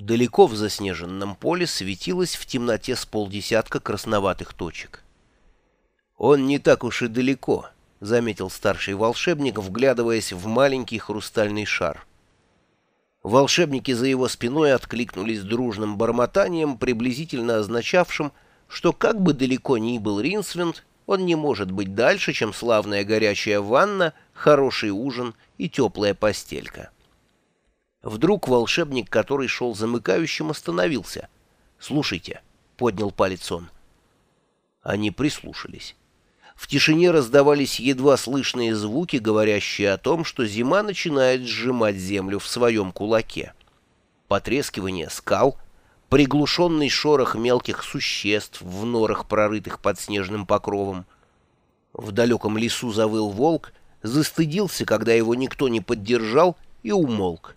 Далеко в заснеженном поле светилось в темноте с полдесятка красноватых точек. «Он не так уж и далеко», — заметил старший волшебник, вглядываясь в маленький хрустальный шар. Волшебники за его спиной откликнулись дружным бормотанием, приблизительно означавшим, что как бы далеко ни был Ринсвинд, он не может быть дальше, чем славная горячая ванна, хороший ужин и теплая постелька. Вдруг волшебник, который шел замыкающим, остановился. «Слушайте», — поднял палец он. Они прислушались. В тишине раздавались едва слышные звуки, говорящие о том, что зима начинает сжимать землю в своем кулаке. Потрескивание скал, приглушенный шорох мелких существ в норах, прорытых под снежным покровом. В далеком лесу завыл волк, застыдился, когда его никто не поддержал, и умолк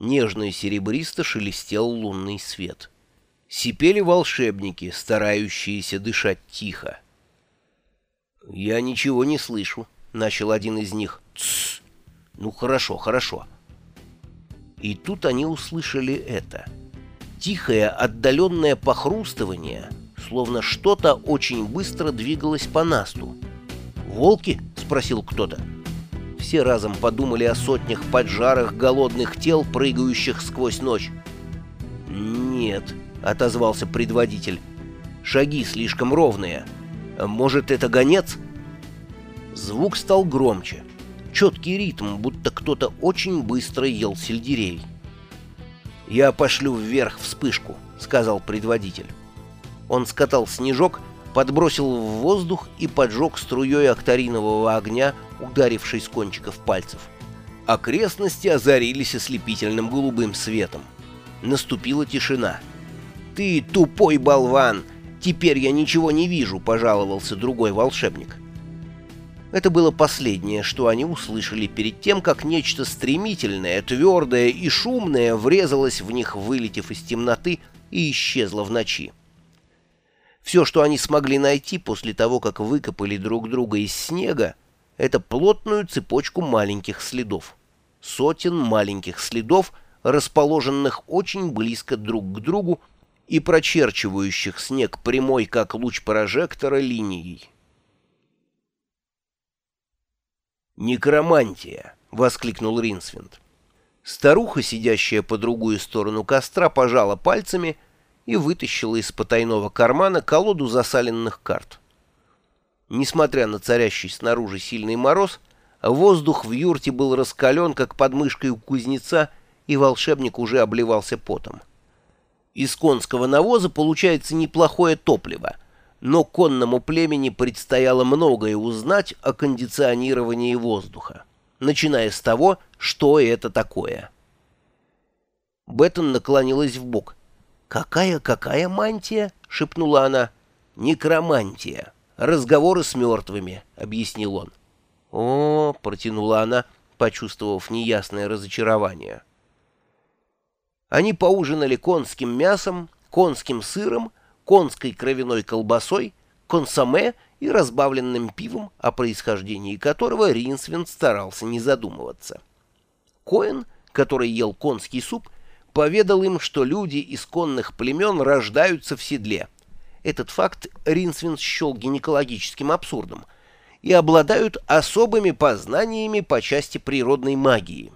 нежно и серебристо шелестел лунный свет. Сипели волшебники, старающиеся дышать тихо. «Я ничего не слышу», — начал один из них. «Тссс! Ну хорошо, хорошо». И тут они услышали это. Тихое, отдаленное похрустывание, словно что-то очень быстро двигалось по насту. «Волки?» — спросил кто-то все разом подумали о сотнях поджарых голодных тел, прыгающих сквозь ночь. «Нет», — отозвался предводитель, — «шаги слишком ровные. Может, это гонец?» Звук стал громче. Четкий ритм, будто кто-то очень быстро ел сельдерей. «Я пошлю вверх вспышку», — сказал предводитель. Он скатал снежок, подбросил в воздух и поджег струей акторинового огня ударивший с кончиков пальцев. Окрестности озарились ослепительным голубым светом. Наступила тишина. «Ты тупой болван! Теперь я ничего не вижу!» — пожаловался другой волшебник. Это было последнее, что они услышали перед тем, как нечто стремительное, твердое и шумное врезалось в них, вылетев из темноты и исчезло в ночи. Все, что они смогли найти после того, как выкопали друг друга из снега, это плотную цепочку маленьких следов. Сотен маленьких следов, расположенных очень близко друг к другу и прочерчивающих снег прямой, как луч прожектора, линией. «Некромантия!» — воскликнул Ринсвинд. Старуха, сидящая по другую сторону костра, пожала пальцами и вытащила из потайного кармана колоду засаленных карт. Несмотря на царящий снаружи сильный мороз, воздух в юрте был раскален, как под мышкой у кузнеца, и волшебник уже обливался потом. Из конского навоза получается неплохое топливо, но конному племени предстояло многое узнать о кондиционировании воздуха, начиная с того, что это такое. Беттон наклонилась в бок. «Какая-какая мантия?» — шепнула она. «Некромантия» разговоры с мертвыми», — объяснил он. «О», — протянула она, почувствовав неясное разочарование. Они поужинали конским мясом, конским сыром, конской кровяной колбасой, консоме и разбавленным пивом, о происхождении которого Ринсвинд старался не задумываться. Коэн, который ел конский суп, поведал им, что люди из конных племен рождаются в седле — этот факт Ринсвин счел гинекологическим абсурдом, и обладают особыми познаниями по части природной магии.